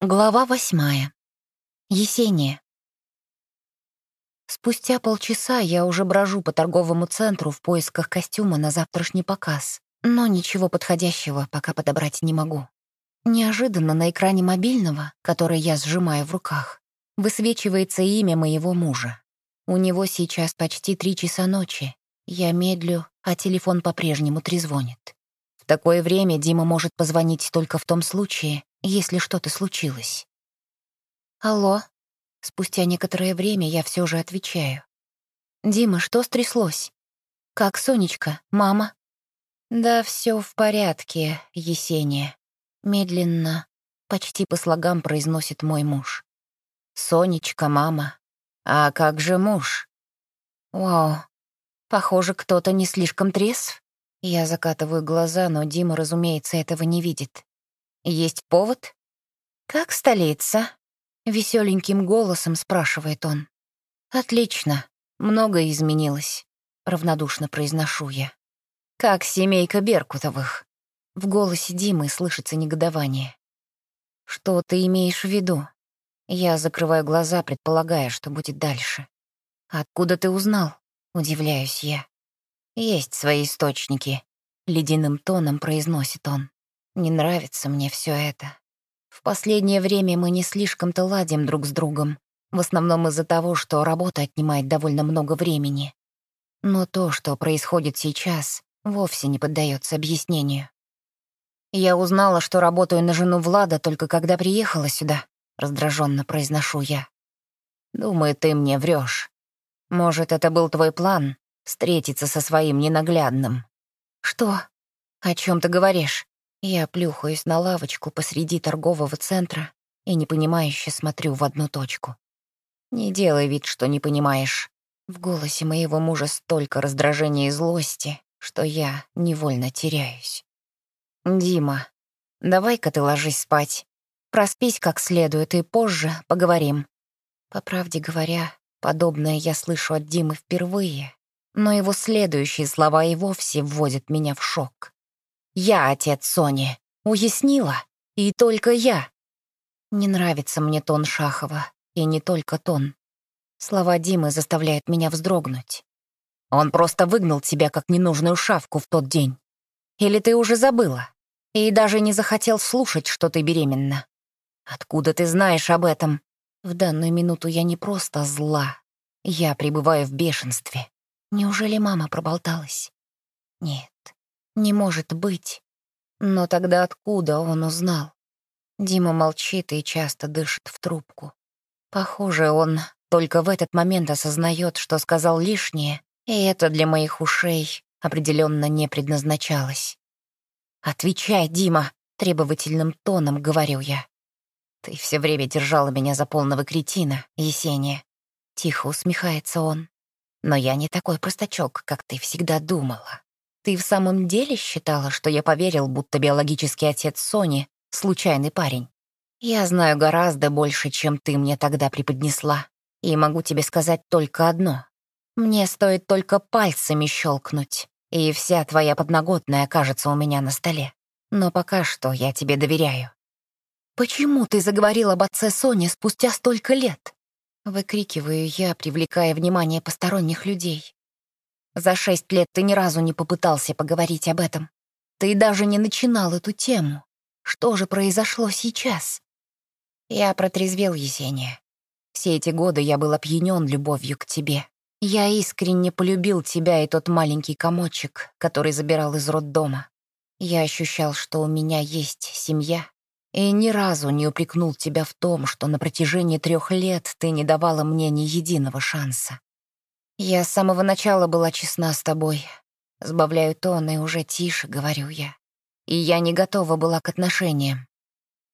Глава восьмая. Есения. Спустя полчаса я уже брожу по торговому центру в поисках костюма на завтрашний показ, но ничего подходящего пока подобрать не могу. Неожиданно на экране мобильного, который я сжимаю в руках, высвечивается имя моего мужа. У него сейчас почти три часа ночи. Я медлю, а телефон по-прежнему трезвонит. В такое время Дима может позвонить только в том случае, если что-то случилось. «Алло?» Спустя некоторое время я все же отвечаю. «Дима, что стряслось? Как Сонечка, мама?» «Да все в порядке, Есения». Медленно, почти по слогам произносит мой муж. «Сонечка, мама. А как же муж?» «Вау, похоже, кто-то не слишком трезв». Я закатываю глаза, но Дима, разумеется, этого не видит. Есть повод? Как столица? Веселеньким голосом спрашивает он. Отлично, многое изменилось, равнодушно произношу я. Как семейка Беркутовых. В голосе Димы слышится негодование. Что ты имеешь в виду? Я закрываю глаза, предполагая, что будет дальше. Откуда ты узнал? Удивляюсь я. Есть свои источники, ледяным тоном произносит он. Не нравится мне все это. В последнее время мы не слишком-то ладим друг с другом, в основном из-за того, что работа отнимает довольно много времени. Но то, что происходит сейчас, вовсе не поддается объяснению. Я узнала, что работаю на жену Влада только когда приехала сюда, раздраженно произношу я. Думаю, ты мне врешь. Может, это был твой план — встретиться со своим ненаглядным? Что? О чем ты говоришь? Я плюхаюсь на лавочку посреди торгового центра и непонимающе смотрю в одну точку. «Не делай вид, что не понимаешь». В голосе моего мужа столько раздражения и злости, что я невольно теряюсь. «Дима, давай-ка ты ложись спать. Проспись как следует, и позже поговорим». По правде говоря, подобное я слышу от Димы впервые, но его следующие слова и вовсе вводят меня в шок. Я отец Сони. Уяснила? И только я. Не нравится мне тон Шахова. И не только тон. Слова Димы заставляют меня вздрогнуть. Он просто выгнал тебя как ненужную шавку в тот день. Или ты уже забыла? И даже не захотел слушать, что ты беременна. Откуда ты знаешь об этом? В данную минуту я не просто зла. Я пребываю в бешенстве. Неужели мама проболталась? Нет, не может быть. Но тогда откуда он узнал? Дима молчит и часто дышит в трубку. Похоже, он только в этот момент осознает, что сказал лишнее, и это для моих ушей определенно не предназначалось. «Отвечай, Дима!» — требовательным тоном говорю я. «Ты все время держала меня за полного кретина, Есения». Тихо усмехается он. «Но я не такой простачок, как ты всегда думала. Ты в самом деле считала, что я поверил, будто биологический отец Сони — случайный парень? Я знаю гораздо больше, чем ты мне тогда преподнесла. И могу тебе сказать только одно. Мне стоит только пальцами щелкнуть, и вся твоя подноготная окажется у меня на столе. Но пока что я тебе доверяю. «Почему ты заговорил об отце Сони спустя столько лет?» Выкрикиваю я, привлекая внимание посторонних людей. За шесть лет ты ни разу не попытался поговорить об этом. Ты даже не начинал эту тему. Что же произошло сейчас? Я протрезвел, Есения. Все эти годы я был опьянен любовью к тебе. Я искренне полюбил тебя и тот маленький комочек, который забирал из роддома. Я ощущал, что у меня есть семья, и ни разу не упрекнул тебя в том, что на протяжении трех лет ты не давала мне ни единого шанса. Я с самого начала была честна с тобой. Сбавляю тон и уже тише, говорю я. И я не готова была к отношениям.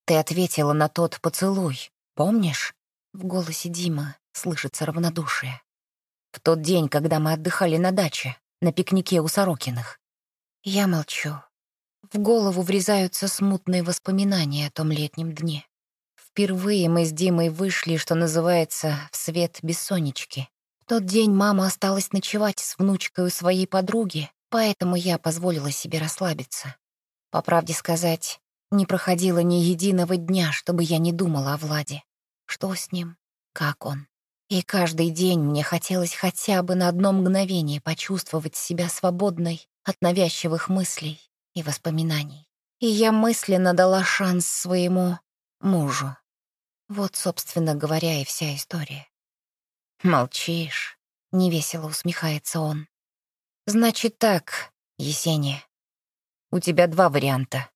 Ты ответила на тот поцелуй, помнишь? В голосе Дима слышится равнодушие. В тот день, когда мы отдыхали на даче, на пикнике у Сорокиных. Я молчу. В голову врезаются смутные воспоминания о том летнем дне. Впервые мы с Димой вышли, что называется, в свет бессонечки тот день мама осталась ночевать с внучкой у своей подруги, поэтому я позволила себе расслабиться. По правде сказать, Не проходило ни единого дня, чтобы я не думала о Владе. Что с ним? Как он? И каждый день мне хотелось хотя бы на одно мгновение почувствовать себя свободной от навязчивых мыслей и воспоминаний. И я мысленно дала шанс своему мужу. Вот, собственно говоря, и вся история. «Молчишь», — невесело усмехается он. «Значит так, Есения, у тебя два варианта.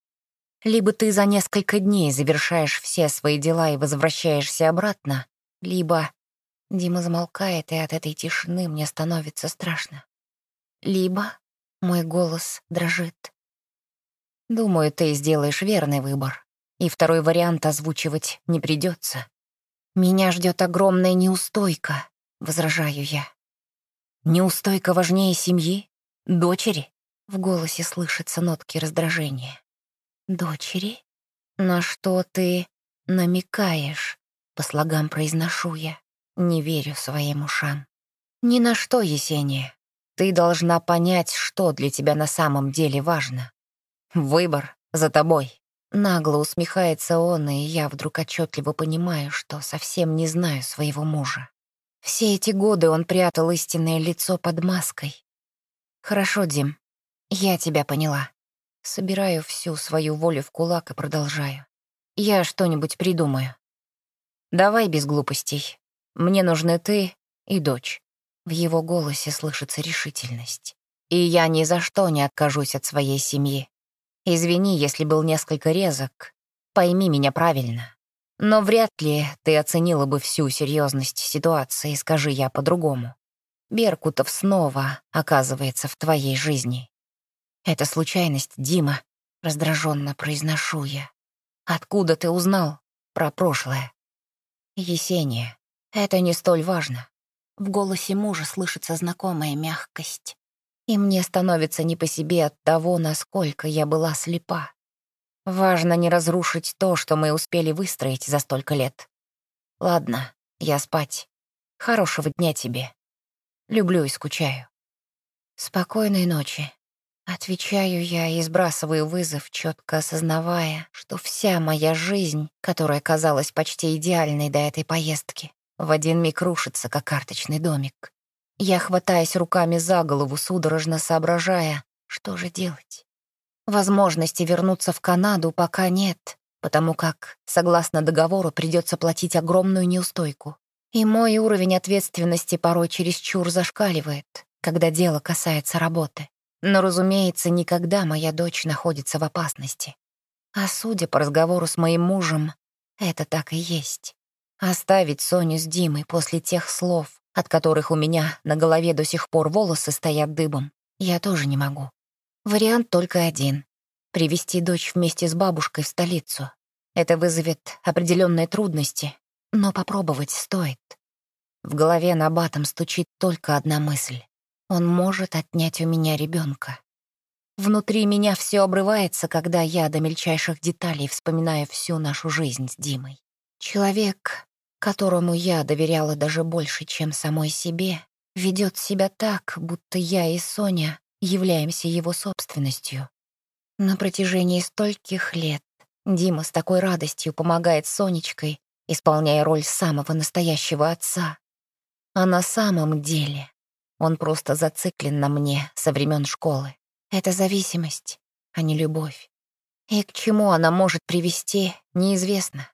Либо ты за несколько дней завершаешь все свои дела и возвращаешься обратно, либо...» Дима замолкает, и от этой тишины мне становится страшно. «Либо...» — мой голос дрожит. «Думаю, ты сделаешь верный выбор, и второй вариант озвучивать не придется. Меня ждет огромная неустойка, возражаю я. Неустойка важнее семьи? Дочери? В голосе слышатся нотки раздражения. Дочери? На что ты намекаешь? По слогам произношу я. Не верю своим ушам. Ни на что, Есения. Ты должна понять, что для тебя на самом деле важно. Выбор за тобой. Нагло усмехается он, и я вдруг отчетливо понимаю, что совсем не знаю своего мужа. Все эти годы он прятал истинное лицо под маской. «Хорошо, Дим, я тебя поняла. Собираю всю свою волю в кулак и продолжаю. Я что-нибудь придумаю. Давай без глупостей. Мне нужны ты и дочь». В его голосе слышится решительность. «И я ни за что не откажусь от своей семьи. Извини, если был несколько резок. Пойми меня правильно. Но вряд ли ты оценила бы всю серьезность ситуации, скажи я по-другому. Беркутов снова оказывается в твоей жизни. Это случайность, Дима, раздраженно произношу я. Откуда ты узнал про прошлое? Есения, это не столь важно. В голосе мужа слышится знакомая мягкость и мне становится не по себе от того, насколько я была слепа. Важно не разрушить то, что мы успели выстроить за столько лет. Ладно, я спать. Хорошего дня тебе. Люблю и скучаю. Спокойной ночи. Отвечаю я и сбрасываю вызов, четко осознавая, что вся моя жизнь, которая казалась почти идеальной до этой поездки, в один миг рушится, как карточный домик. Я хватаюсь руками за голову, судорожно соображая, что же делать. Возможности вернуться в Канаду пока нет, потому как, согласно договору, придется платить огромную неустойку. И мой уровень ответственности порой чересчур зашкаливает, когда дело касается работы. Но, разумеется, никогда моя дочь находится в опасности. А судя по разговору с моим мужем, это так и есть. Оставить Соню с Димой после тех слов, от которых у меня на голове до сих пор волосы стоят дыбом, я тоже не могу. Вариант только один — привести дочь вместе с бабушкой в столицу. Это вызовет определенные трудности, но попробовать стоит. В голове на батом стучит только одна мысль. Он может отнять у меня ребенка. Внутри меня все обрывается, когда я до мельчайших деталей вспоминаю всю нашу жизнь с Димой. Человек, которому я доверяла даже больше, чем самой себе, ведет себя так, будто я и Соня являемся его собственностью. На протяжении стольких лет Дима с такой радостью помогает Сонечкой, исполняя роль самого настоящего отца. А на самом деле он просто зациклен на мне со времен школы. Это зависимость, а не любовь. И к чему она может привести, неизвестно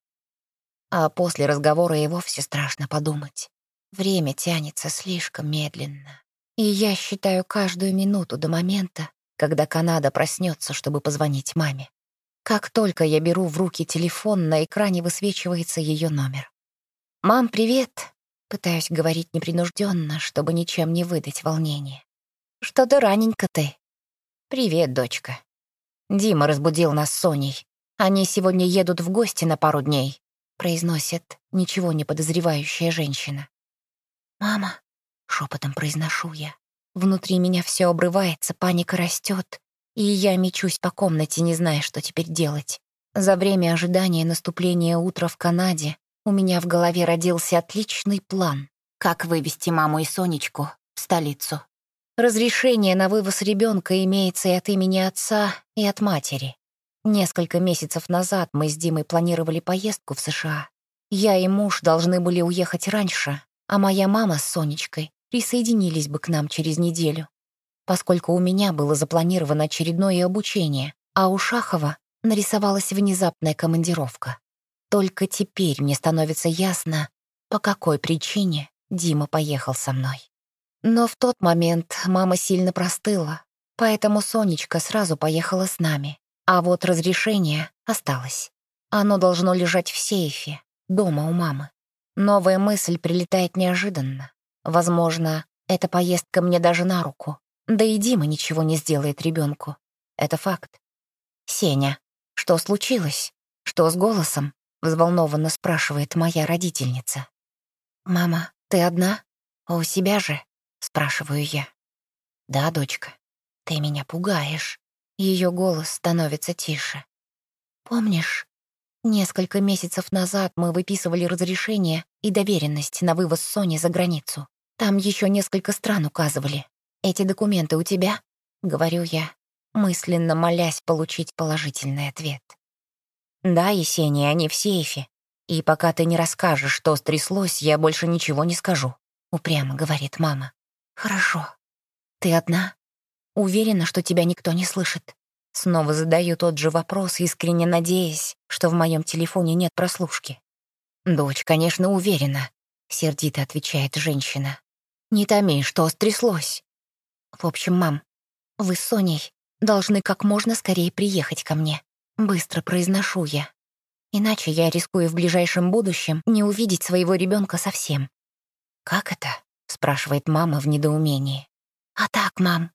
а после разговора и вовсе страшно подумать. Время тянется слишком медленно. И я считаю каждую минуту до момента, когда Канада проснется, чтобы позвонить маме. Как только я беру в руки телефон, на экране высвечивается ее номер. «Мам, привет!» Пытаюсь говорить непринужденно, чтобы ничем не выдать волнение. «Что-то раненько ты». «Привет, дочка». Дима разбудил нас с Соней. Они сегодня едут в гости на пару дней. — произносит ничего не подозревающая женщина. «Мама», — шепотом произношу я. Внутри меня все обрывается, паника растет, и я мечусь по комнате, не зная, что теперь делать. За время ожидания наступления утра в Канаде у меня в голове родился отличный план, как вывести маму и Сонечку в столицу. Разрешение на вывоз ребенка имеется и от имени отца, и от матери. Несколько месяцев назад мы с Димой планировали поездку в США. Я и муж должны были уехать раньше, а моя мама с Сонечкой присоединились бы к нам через неделю, поскольку у меня было запланировано очередное обучение, а у Шахова нарисовалась внезапная командировка. Только теперь мне становится ясно, по какой причине Дима поехал со мной. Но в тот момент мама сильно простыла, поэтому Сонечка сразу поехала с нами, а вот разрешение осталось. Оно должно лежать в сейфе, дома у мамы. Новая мысль прилетает неожиданно. Возможно, эта поездка мне даже на руку. Да и Дима ничего не сделает ребенку. Это факт. «Сеня, что случилось? Что с голосом?» — взволнованно спрашивает моя родительница. «Мама, ты одна? А у себя же?» — спрашиваю я. «Да, дочка, ты меня пугаешь». Ее голос становится тише. «Помнишь, несколько месяцев назад мы выписывали разрешение и доверенность на вывоз Сони за границу? Там еще несколько стран указывали. Эти документы у тебя?» — говорю я, мысленно молясь получить положительный ответ. «Да, Есения, они в сейфе. И пока ты не расскажешь, что стряслось, я больше ничего не скажу», — упрямо говорит мама. «Хорошо. Ты одна? Уверена, что тебя никто не слышит?» Снова задаю тот же вопрос, искренне надеясь, что в моем телефоне нет прослушки. «Дочь, конечно, уверена», — сердито отвечает женщина. «Не томи, что стряслось?» «В общем, мам, вы с Соней должны как можно скорее приехать ко мне. Быстро произношу я. Иначе я рискую в ближайшем будущем не увидеть своего ребенка совсем. «Как это?» — спрашивает мама в недоумении. «А так, мам».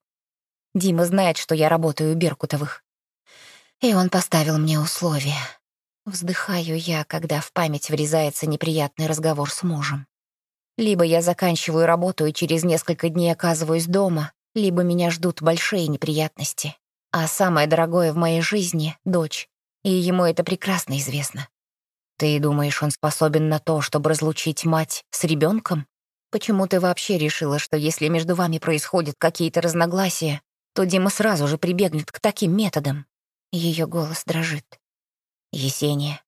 Дима знает, что я работаю у Беркутовых. И он поставил мне условия. Вздыхаю я, когда в память врезается неприятный разговор с мужем. Либо я заканчиваю работу и через несколько дней оказываюсь дома, либо меня ждут большие неприятности. А самое дорогое в моей жизни — дочь, и ему это прекрасно известно. Ты думаешь, он способен на то, чтобы разлучить мать с ребенком? Почему ты вообще решила, что если между вами происходят какие-то разногласия, то Дима сразу же прибегнет к таким методам? Ее голос дрожит. Есения,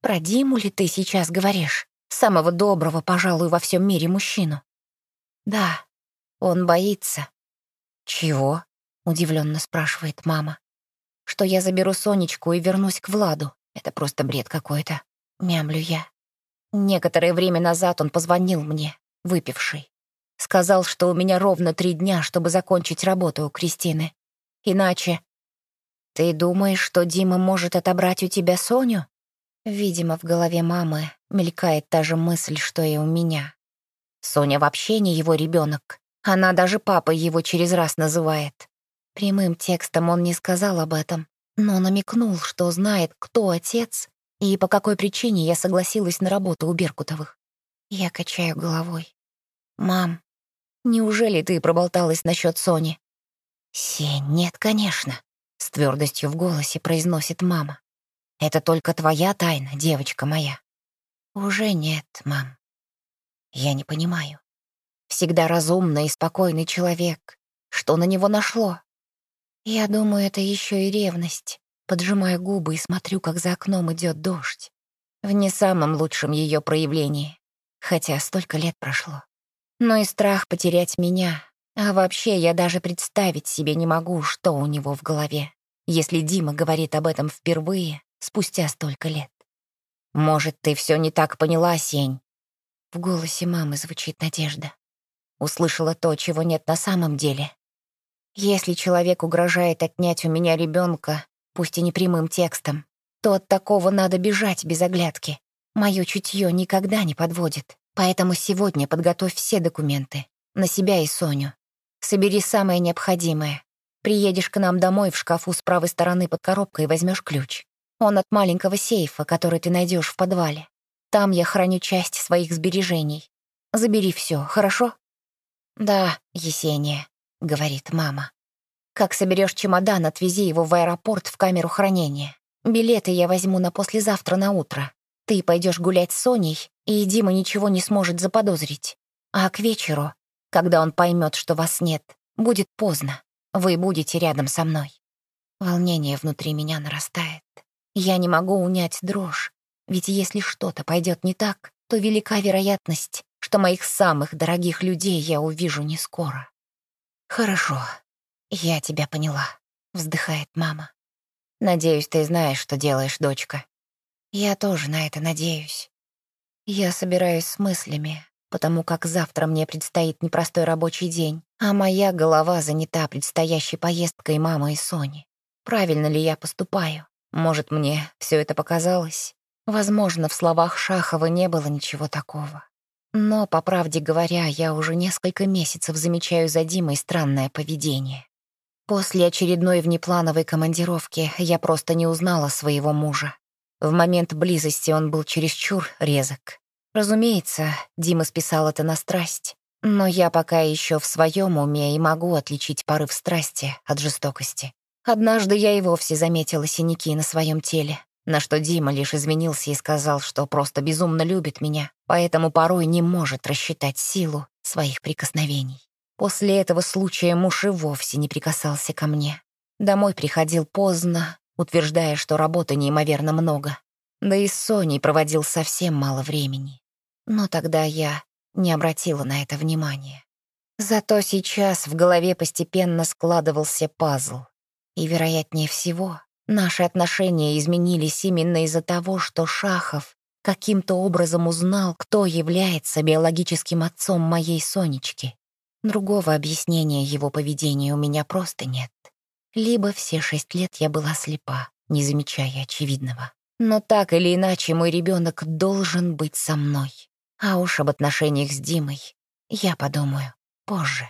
про Диму ли ты сейчас говоришь? Самого доброго, пожалуй, во всем мире мужчину. Да, он боится. Чего? Удивленно спрашивает мама. Что я заберу Сонечку и вернусь к Владу. Это просто бред какой-то. Мямлю я. Некоторое время назад он позвонил мне, выпивший. Сказал, что у меня ровно три дня, чтобы закончить работу у Кристины. Иначе... Ты думаешь, что Дима может отобрать у тебя Соню? Видимо, в голове мамы мелькает та же мысль, что и у меня. Соня вообще не его ребенок. Она даже папой его через раз называет. Прямым текстом он не сказал об этом, но намекнул, что знает, кто отец и по какой причине я согласилась на работу у Беркутовых. Я качаю головой. «Мам, неужели ты проболталась насчет Сони?» «Сень, нет, конечно», — с твердостью в голосе произносит мама. Это только твоя тайна, девочка моя. Уже нет, мам. Я не понимаю. Всегда разумный и спокойный человек. Что на него нашло? Я думаю, это еще и ревность. Поджимаю губы и смотрю, как за окном идет дождь. В не самом лучшем ее проявлении. Хотя столько лет прошло. Но и страх потерять меня. А вообще я даже представить себе не могу, что у него в голове. Если Дима говорит об этом впервые, спустя столько лет. «Может, ты все не так поняла, Сень?» В голосе мамы звучит надежда. Услышала то, чего нет на самом деле. Если человек угрожает отнять у меня ребенка, пусть и не прямым текстом, то от такого надо бежать без оглядки. Мое чутье никогда не подводит. Поэтому сегодня подготовь все документы. На себя и Соню. Собери самое необходимое. Приедешь к нам домой в шкафу с правой стороны под коробкой и возьмешь ключ. Он от маленького сейфа, который ты найдешь в подвале. Там я храню часть своих сбережений. Забери все, хорошо? Да, Есения, говорит мама. Как соберешь чемодан, отвези его в аэропорт в камеру хранения. Билеты я возьму на послезавтра на утро. Ты пойдешь гулять с Соней, и Дима ничего не сможет заподозрить. А к вечеру, когда он поймет, что вас нет, будет поздно. Вы будете рядом со мной. Волнение внутри меня нарастает. Я не могу унять дрожь, ведь если что-то пойдет не так, то велика вероятность, что моих самых дорогих людей я увижу не скоро. «Хорошо, я тебя поняла», — вздыхает мама. «Надеюсь, ты знаешь, что делаешь, дочка». «Я тоже на это надеюсь. Я собираюсь с мыслями, потому как завтра мне предстоит непростой рабочий день, а моя голова занята предстоящей поездкой мамы и Сони. Правильно ли я поступаю? Может, мне все это показалось? Возможно, в словах Шахова не было ничего такого. Но, по правде говоря, я уже несколько месяцев замечаю за Димой странное поведение. После очередной внеплановой командировки я просто не узнала своего мужа. В момент близости он был чересчур резок. Разумеется, Дима списал это на страсть, но я пока еще в своем уме и могу отличить порыв страсти от жестокости. Однажды я и вовсе заметила синяки на своем теле, на что Дима лишь изменился и сказал, что просто безумно любит меня, поэтому порой не может рассчитать силу своих прикосновений. После этого случая муж и вовсе не прикасался ко мне. Домой приходил поздно, утверждая, что работы неимоверно много. Да и с Соней проводил совсем мало времени. Но тогда я не обратила на это внимания. Зато сейчас в голове постепенно складывался пазл. И, вероятнее всего, наши отношения изменились именно из-за того, что Шахов каким-то образом узнал, кто является биологическим отцом моей Сонечки. Другого объяснения его поведения у меня просто нет. Либо все шесть лет я была слепа, не замечая очевидного. Но так или иначе мой ребенок должен быть со мной. А уж об отношениях с Димой я подумаю позже.